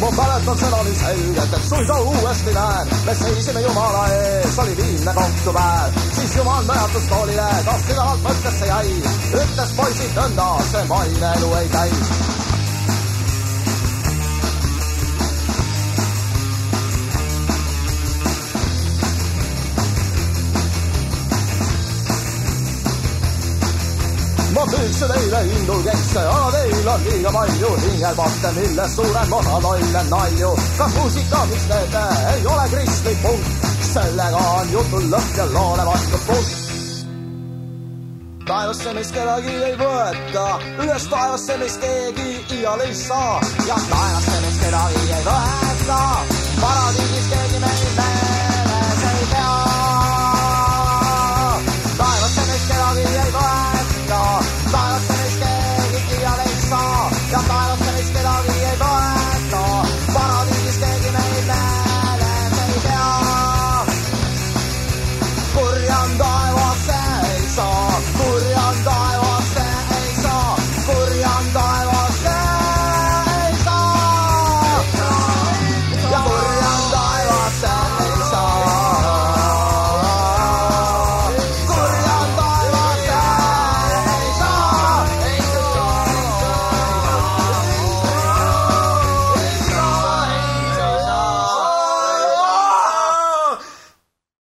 ma mäletan seda nii selgelt, et suisa uuesti näen. me seisime Jumala ees, oli viimne kohtupäev, siis Jumal märatus toolile, kas sügavalt mõttesse jäi. ütles poisid nõnda, see maine elu ei käi. Teile indulgesse, aga teil on liiga palju hingelpatte, millest suurem osa lolle nalju. kas muusika, mis teete, ei ole kristlik punkt? sellega on jutul lõpp ja loole vastu punkt. taevasse meist kedagi ei võeta, üles taevasse meist keegi iial ei saa ja taevasse meist Your bottle